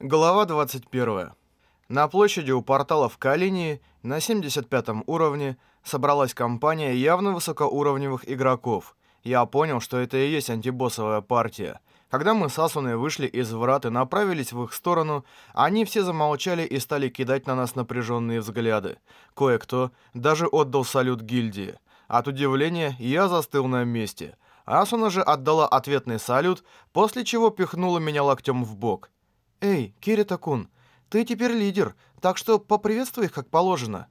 Глава 21. На площади у портала в Калинии на 75 уровне собралась компания явно высокоуровневых игроков. Я понял, что это и есть антибоссовая партия. Когда мы с Асуной вышли из врат и направились в их сторону, они все замолчали и стали кидать на нас напряженные взгляды. Кое-кто даже отдал салют гильдии. От удивления я застыл на месте. Асуна же отдала ответный салют, после чего пихнула меня локтем в бок. «Эй, Кирита-кун, ты теперь лидер, так что поприветствуй их как положено».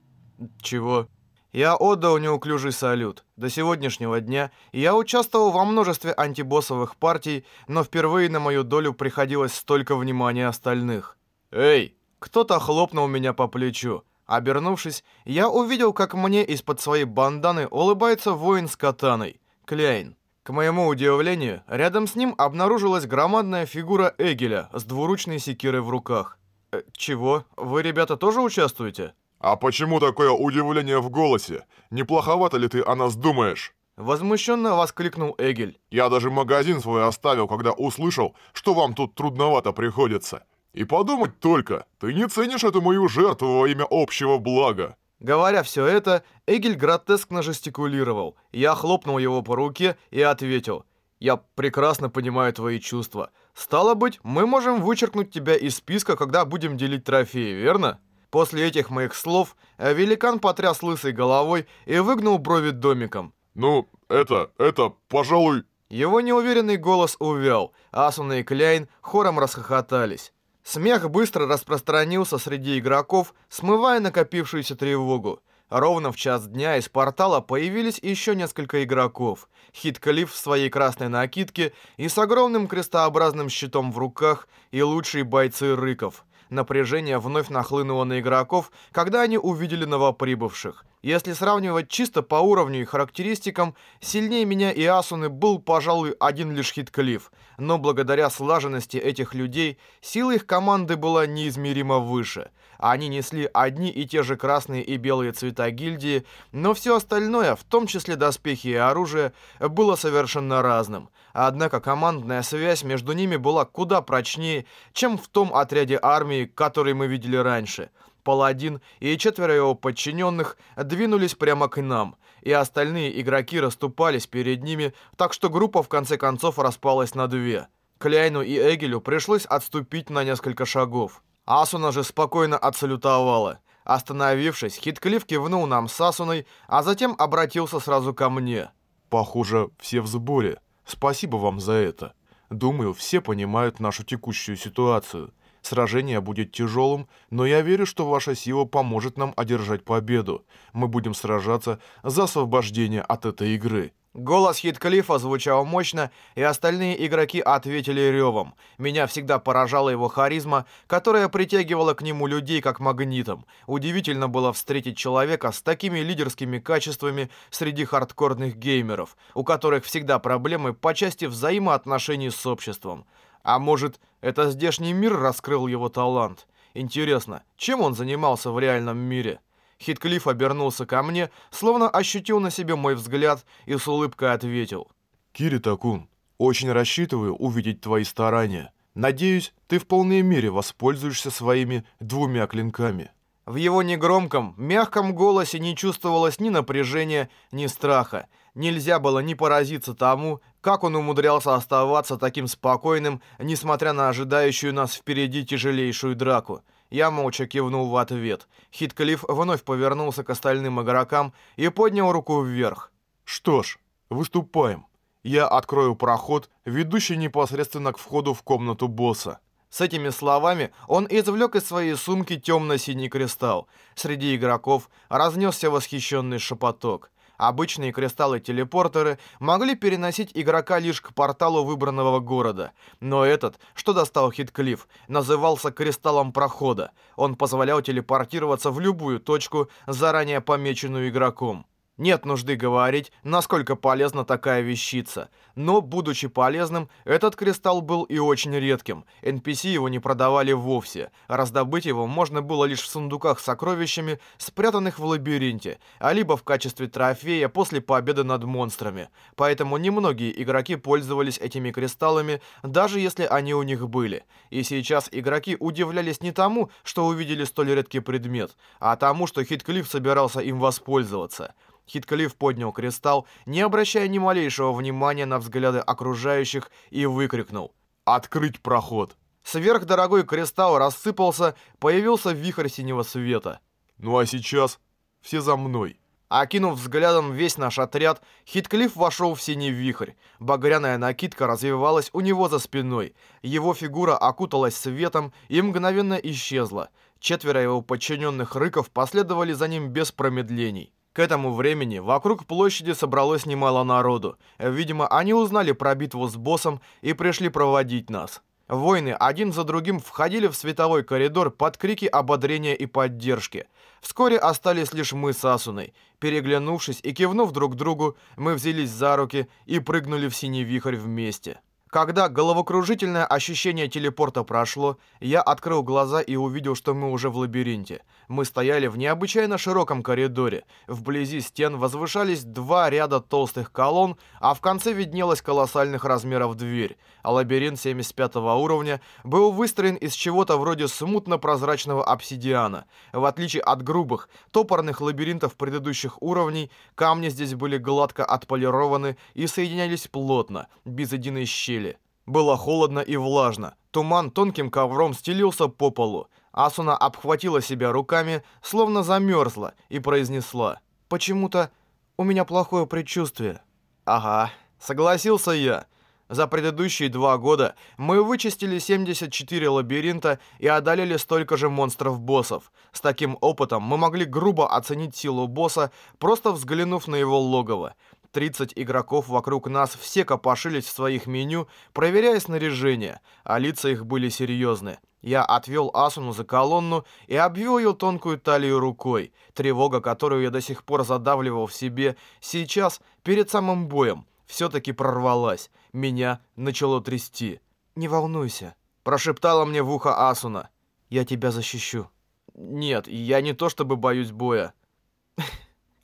«Чего?» Я отдал неуклюжий салют. До сегодняшнего дня я участвовал во множестве антибоссовых партий, но впервые на мою долю приходилось столько внимания остальных. «Эй!» Кто-то хлопнул меня по плечу. Обернувшись, я увидел, как мне из-под своей банданы улыбается воин с катаной. Кляйн. К моему удивлению, рядом с ним обнаружилась громадная фигура Эгеля с двуручной секирой в руках. Э, «Чего? Вы, ребята, тоже участвуете?» «А почему такое удивление в голосе? Неплоховато ли ты о нас думаешь?» Возмущенно воскликнул Эгель. «Я даже магазин свой оставил, когда услышал, что вам тут трудновато приходится. И подумать только, ты не ценишь эту мою жертву во имя общего блага. Говоря все это, Эгель гротескно жестикулировал. Я хлопнул его по руке и ответил. «Я прекрасно понимаю твои чувства. Стало быть, мы можем вычеркнуть тебя из списка, когда будем делить трофеи, верно?» После этих моих слов великан потряс лысой головой и выгнул брови домиком. «Ну, это, это, пожалуй...» Его неуверенный голос увял, Асуна и Кляйн хором расхохотались. Смех быстро распространился среди игроков, смывая накопившуюся тревогу. Ровно в час дня из портала появились еще несколько игроков. Хит-Калиф в своей красной накидке и с огромным крестообразным щитом в руках и лучшие бойцы Рыков. Напряжение вновь нахлынуло на игроков, когда они увидели новоприбывших. Если сравнивать чисто по уровню и характеристикам, сильнее меня и Асуны был, пожалуй, один лишь Хитклифф. Но благодаря слаженности этих людей, сила их команды была неизмеримо выше. Они несли одни и те же красные и белые цвета гильдии, но все остальное, в том числе доспехи и оружие, было совершенно разным. Однако командная связь между ними была куда прочнее, чем в том отряде армии, который мы видели раньше. Паладин и четверо его подчиненных двинулись прямо к нам, и остальные игроки расступались перед ними, так что группа в конце концов распалась на две. Кляйну и Эгелю пришлось отступить на несколько шагов. Асуна же спокойно отсалютовала. Остановившись, Хитклифф кивнул нам с Асуной, а затем обратился сразу ко мне. «Похоже, все в сборе». Спасибо вам за это. Думаю, все понимают нашу текущую ситуацию. Сражение будет тяжелым, но я верю, что ваша сила поможет нам одержать победу. Мы будем сражаться за освобождение от этой игры. Голос Хитклифа звучал мощно, и остальные игроки ответили ревом. Меня всегда поражала его харизма, которая притягивала к нему людей как магнитом. Удивительно было встретить человека с такими лидерскими качествами среди хардкорных геймеров, у которых всегда проблемы по части взаимоотношений с обществом. А может, это здешний мир раскрыл его талант? Интересно, чем он занимался в реальном мире? Хитклифф обернулся ко мне, словно ощутил на себе мой взгляд и с улыбкой ответил. «Кирита-кун, очень рассчитываю увидеть твои старания. Надеюсь, ты в полной мере воспользуешься своими двумя клинками». В его негромком, мягком голосе не чувствовалось ни напряжения, ни страха. Нельзя было не поразиться тому, как он умудрялся оставаться таким спокойным, несмотря на ожидающую нас впереди тяжелейшую драку. Я молча кивнул в ответ. Хитклифф вновь повернулся к остальным игрокам и поднял руку вверх. «Что ж, выступаем. Я открою проход, ведущий непосредственно к входу в комнату босса». С этими словами он извлек из своей сумки темно-синий кристалл. Среди игроков разнесся восхищенный шепоток. Обычные кристаллы-телепортеры могли переносить игрока лишь к порталу выбранного города. Но этот, что достал Хитклифф, назывался кристаллом прохода. Он позволял телепортироваться в любую точку, заранее помеченную игроком. Нет нужды говорить, насколько полезна такая вещица. Но, будучи полезным, этот кристалл был и очень редким. NPC его не продавали вовсе. Раздобыть его можно было лишь в сундуках с сокровищами, спрятанных в лабиринте, а либо в качестве трофея после победы над монстрами. Поэтому немногие игроки пользовались этими кристаллами, даже если они у них были. И сейчас игроки удивлялись не тому, что увидели столь редкий предмет, а тому, что Хитклифф собирался им воспользоваться. Хитклифф поднял кристалл, не обращая ни малейшего внимания на взгляды окружающих, и выкрикнул «Открыть проход!». Сверхдорогой кристалл рассыпался, появился вихрь синего света. «Ну а сейчас все за мной!» Окинув взглядом весь наш отряд, Хитклифф вошел в синий вихрь. Багряная накидка развивалась у него за спиной. Его фигура окуталась светом и мгновенно исчезла. Четверо его подчиненных рыков последовали за ним без промедлений. К этому времени вокруг площади собралось немало народу. Видимо, они узнали про битву с боссом и пришли проводить нас. Воины один за другим входили в световой коридор под крики ободрения и поддержки. Вскоре остались лишь мы с Асуной. Переглянувшись и кивнув друг другу, мы взялись за руки и прыгнули в синий вихрь вместе. Когда головокружительное ощущение телепорта прошло, я открыл глаза и увидел, что мы уже в лабиринте. Мы стояли в необычайно широком коридоре. Вблизи стен возвышались два ряда толстых колонн, а в конце виднелась колоссальных размеров дверь. А лабиринт 75 уровня был выстроен из чего-то вроде смутно-прозрачного обсидиана. В отличие от грубых, топорных лабиринтов предыдущих уровней, камни здесь были гладко отполированы и соединялись плотно, без единой щели. Было холодно и влажно. Туман тонким ковром стелился по полу. Асуна обхватила себя руками, словно замерзла, и произнесла. «Почему-то у меня плохое предчувствие». «Ага», — согласился я. За предыдущие два года мы вычистили 74 лабиринта и одолели столько же монстров-боссов. С таким опытом мы могли грубо оценить силу босса, просто взглянув на его логово. 30 игроков вокруг нас все копошились в своих меню, проверяя снаряжение, а лица их были серьезны. Я отвел Асуну за колонну и обвел ее тонкую талию рукой. Тревога, которую я до сих пор задавливал в себе, сейчас, перед самым боем, все-таки прорвалась. Меня начало трясти. «Не волнуйся», — прошептала мне в ухо Асуна. «Я тебя защищу». «Нет, я не то чтобы боюсь боя».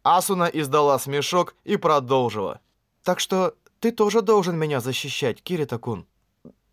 Асуна издала смешок и продолжила. «Так что ты тоже должен меня защищать, Кирита-кун».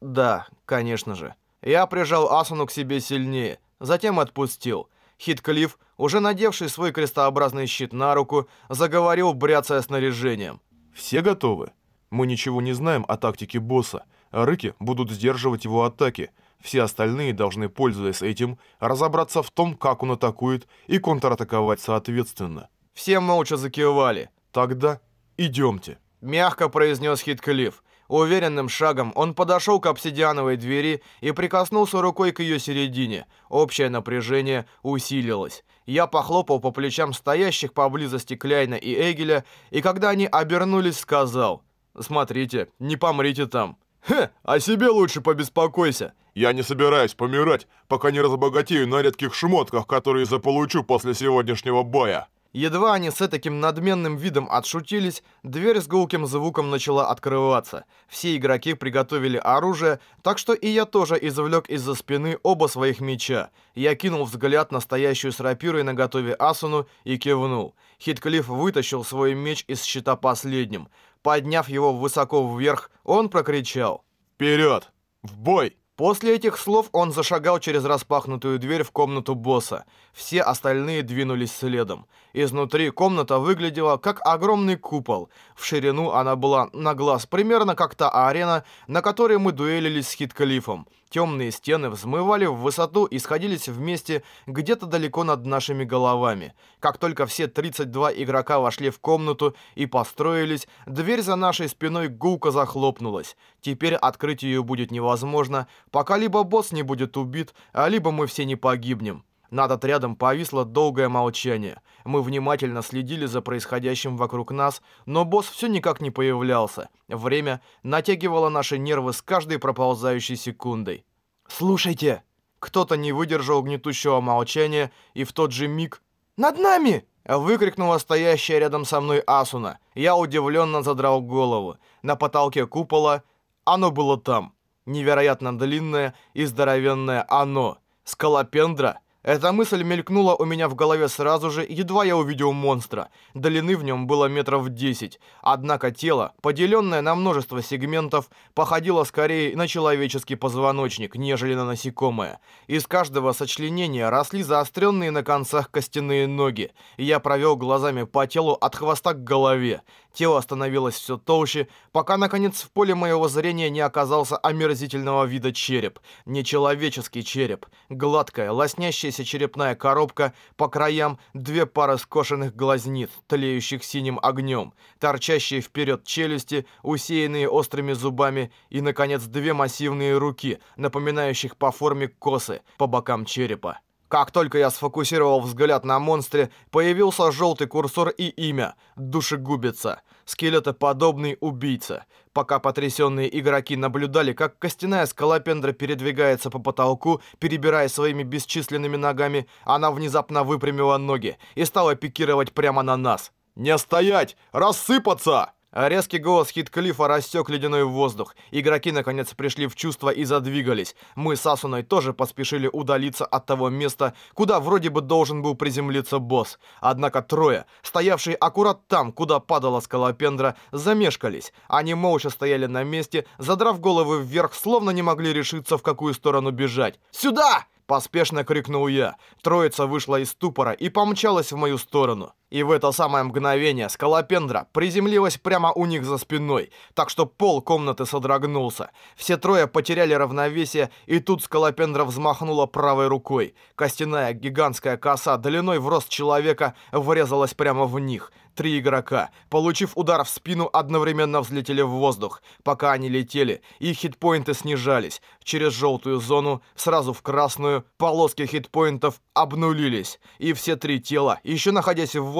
«Да, конечно же». Я прижал Асуну к себе сильнее, затем отпустил. Хитклифф, уже надевший свой крестообразный щит на руку, заговорил, бряцая снаряжением. «Все готовы? Мы ничего не знаем о тактике босса, рыки будут сдерживать его атаки. Все остальные должны, пользуясь этим, разобраться в том, как он атакует, и контратаковать соответственно». Все молча закивали. «Тогда идемте», — мягко произнес Хитклифф. Уверенным шагом он подошел к обсидиановой двери и прикоснулся рукой к ее середине. Общее напряжение усилилось. Я похлопал по плечам стоящих поблизости Кляйна и Эгеля, и когда они обернулись, сказал, «Смотрите, не помрите там». «Хе, о себе лучше побеспокойся». «Я не собираюсь помирать, пока не разбогатею на редких шмотках, которые заполучу после сегодняшнего боя». Едва они с таким надменным видом отшутились, дверь с гулким звуком начала открываться. Все игроки приготовили оружие, так что и я тоже извлек из-за спины оба своих меча. Я кинул взгляд на стоящую с рапирой на готове Асуну и кивнул. Хитклифф вытащил свой меч из щита последним. Подняв его высоко вверх, он прокричал «Вперед! В бой!» После этих слов он зашагал через распахнутую дверь в комнату босса. Все остальные двинулись следом. Изнутри комната выглядела как огромный купол. В ширину она была на глаз примерно как та арена, на которой мы дуэлились с Хиткалифом. Темные стены взмывали в высоту и сходились вместе где-то далеко над нашими головами. Как только все 32 игрока вошли в комнату и построились, дверь за нашей спиной гулко захлопнулась. Теперь открыть ее будет невозможно, пока либо босс не будет убит, а либо мы все не погибнем. Над отрядом повисло долгое молчание. Мы внимательно следили за происходящим вокруг нас, но босс все никак не появлялся. Время натягивало наши нервы с каждой проползающей секундой. «Слушайте!» Кто-то не выдержал гнетущего молчания, и в тот же миг «Над нами!» Выкрикнула стоящая рядом со мной Асуна. Я удивленно задрал голову. На потолке купола оно было там. Невероятно длинное и здоровенное оно. Скалопендра — эта мысль мелькнула у меня в голове сразу же, едва я увидел монстра. Длины в нем было метров 10. Однако тело, поделенное на множество сегментов, походило скорее на человеческий позвоночник, нежели на насекомое. Из каждого сочленения росли заостренные на концах костяные ноги. Я провел глазами по телу от хвоста к голове. Тело становилось все толще, пока, наконец, в поле моего зрения не оказался омерзительного вида череп. Нечеловеческий череп. Гладкая, лоснящаяся черепная коробка, по краям две пары скошенных глазниц, тлеющих синим огнем, торчащие вперед челюсти, усеянные острыми зубами, и, наконец, две массивные руки, напоминающих по форме косы по бокам черепа. Как только я сфокусировал взгляд на монстре, появился желтый курсор и имя — Душегубица, скелетоподобный убийца. Пока потрясенные игроки наблюдали, как костяная скалопендра передвигается по потолку, перебирая своими бесчисленными ногами, она внезапно выпрямила ноги и стала пикировать прямо на нас. «Не стоять! Рассыпаться!» А резкий голос Хитклифа рассек ледяной воздух. Игроки наконец пришли в чувство и задвигались. Мы с Асуной тоже поспешили удалиться от того места, куда вроде бы должен был приземлиться босс. Однако трое, стоявшие аккурат там, куда падала скалопендра, замешкались. Они молча стояли на месте, задрав головы вверх, словно не могли решиться, в какую сторону бежать. «Сюда!» Поспешно крикнул я. Троица вышла из ступора и помчалась в мою сторону. И в это самое мгновение скалопендра приземлилась прямо у них за спиной, так что пол комнаты содрогнулся. Все трое потеряли равновесие, и тут скалопендра взмахнула правой рукой. Костяная гигантская коса длиной в рост человека врезалась прямо в них. Три игрока, получив удар в спину, одновременно взлетели в воздух. Пока они летели, их хитпоинты снижались. Через желтую зону, сразу в красную, полоски хитпоинтов обнулились. И все три тела, еще находясь в воздухе,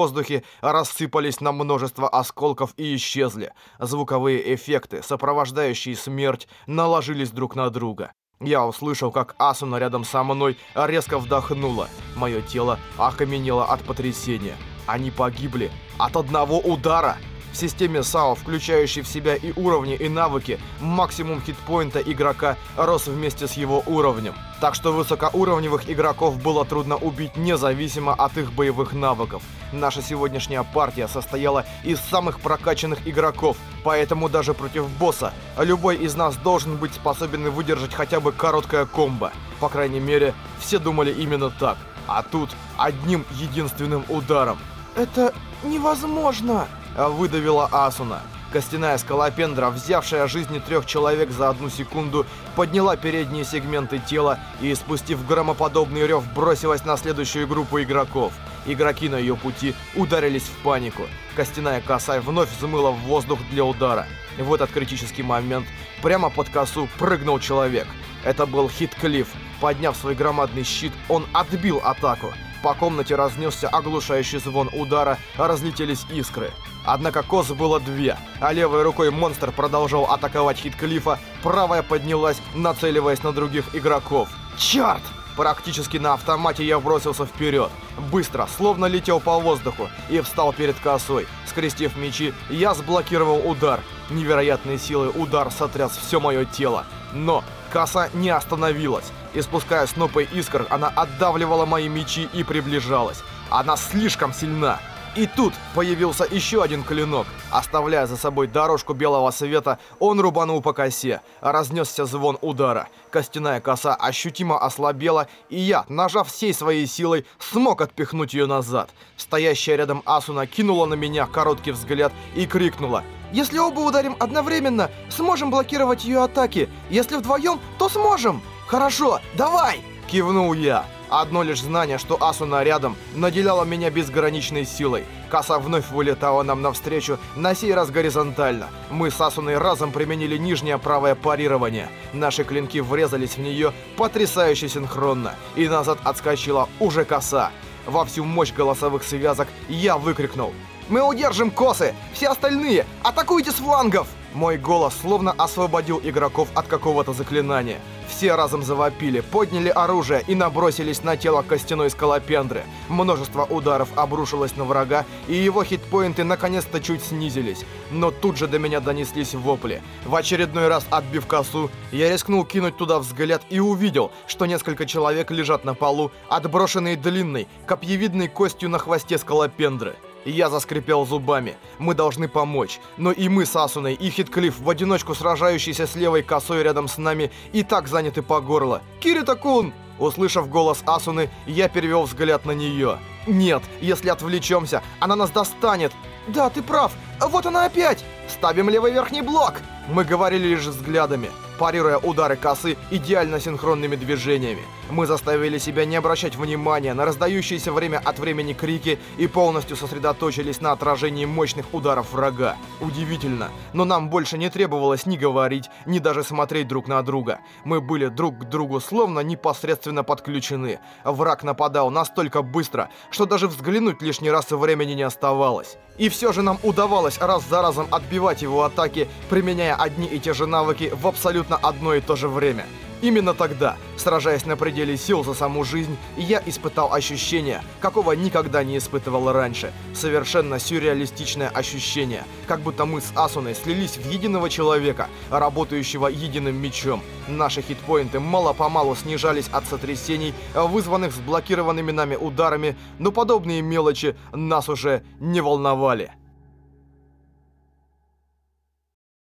рассыпались на множество осколков и исчезли. Звуковые эффекты, сопровождающие смерть, наложились друг на друга. Я услышал, как Асуна рядом со мной резко вдохнула. Мое тело окаменело от потрясения. Они погибли от одного удара. В системе САО, включающей в себя и уровни, и навыки, максимум хитпоинта игрока рос вместе с его уровнем. Так что высокоуровневых игроков было трудно убить независимо от их боевых навыков. Наша сегодняшняя партия состояла из самых прокачанных игроков, поэтому даже против босса любой из нас должен быть способен выдержать хотя бы короткое комбо. По крайней мере, все думали именно так. А тут одним единственным ударом. «Это невозможно!» — выдавила Асуна. Костяная скалопендра, взявшая жизни трех человек за одну секунду, подняла передние сегменты тела и, спустив громоподобный рев, бросилась на следующую группу игроков. Игроки на ее пути ударились в панику. Костяная коса вновь взмыла в воздух для удара. В этот критический момент прямо под косу прыгнул человек. Это был Хитклифф. Подняв свой громадный щит, он отбил атаку. По комнате разнесся оглушающий звон удара, разлетелись искры. Однако коз было две, а левой рукой монстр продолжал атаковать Хитклифа, правая поднялась, нацеливаясь на других игроков. «Черт!» Практически на автомате я бросился вперед. Быстро, словно летел по воздуху, и встал перед косой. Скрестив мечи, я сблокировал удар. Невероятной силой удар сотряс все мое тело. Но коса не остановилась. Испуская снопы искр, она отдавливала мои мечи и приближалась. Она слишком сильна. И тут появился еще один клинок. Оставляя за собой дорожку белого света, он рубанул по косе. Разнесся звон удара. Костяная коса ощутимо ослабела, и я, нажав всей своей силой, смог отпихнуть ее назад. Стоящая рядом Асуна кинула на меня короткий взгляд и крикнула. «Если оба ударим одновременно, сможем блокировать ее атаки. Если вдвоем, то сможем!» «Хорошо, давай!» — кивнул я. Одно лишь знание, что Асуна рядом, наделяло меня безграничной силой. Коса вновь вылетала нам навстречу, на сей раз горизонтально. Мы с Асуной разом применили нижнее правое парирование. Наши клинки врезались в нее потрясающе синхронно, и назад отскочила уже коса. Во всю мощь голосовых связок я выкрикнул. «Мы удержим косы! Все остальные! Атакуйте с флангов!» Мой голос словно освободил игроков от какого-то заклинания. Все разом завопили, подняли оружие и набросились на тело костяной скалопендры. Множество ударов обрушилось на врага, и его хитпоинты наконец-то чуть снизились. Но тут же до меня донеслись вопли. В очередной раз отбив косу, я рискнул кинуть туда взгляд и увидел, что несколько человек лежат на полу, отброшенные длинной, копьевидной костью на хвосте скалопендры. Я заскрипел зубами. Мы должны помочь. Но и мы с Асуной, и Хитклифф, в одиночку сражающийся с левой косой рядом с нами, и так заняты по горло. «Кирита-кун!» Услышав голос Асуны, я перевел взгляд на нее. «Нет, если отвлечемся, она нас достанет!» «Да, ты прав! Вот она опять!» «Ставим левый верхний блок!» Мы говорили лишь взглядами парируя удары косы идеально синхронными движениями. Мы заставили себя не обращать внимания на раздающиеся время от времени крики и полностью сосредоточились на отражении мощных ударов врага. Удивительно, но нам больше не требовалось ни говорить, ни даже смотреть друг на друга. Мы были друг к другу словно непосредственно подключены. Враг нападал настолько быстро, что даже взглянуть лишний раз времени не оставалось. И все же нам удавалось раз за разом отбивать его атаки, применяя одни и те же навыки в абсолютно одно и то же время. Именно тогда, сражаясь на пределе сил за саму жизнь, я испытал ощущение, какого никогда не испытывал раньше. Совершенно сюрреалистичное ощущение, как будто мы с Асуной слились в единого человека, работающего единым мечом. Наши хитпоинты мало-помалу снижались от сотрясений, вызванных сблокированными нами ударами, но подобные мелочи нас уже не волновали.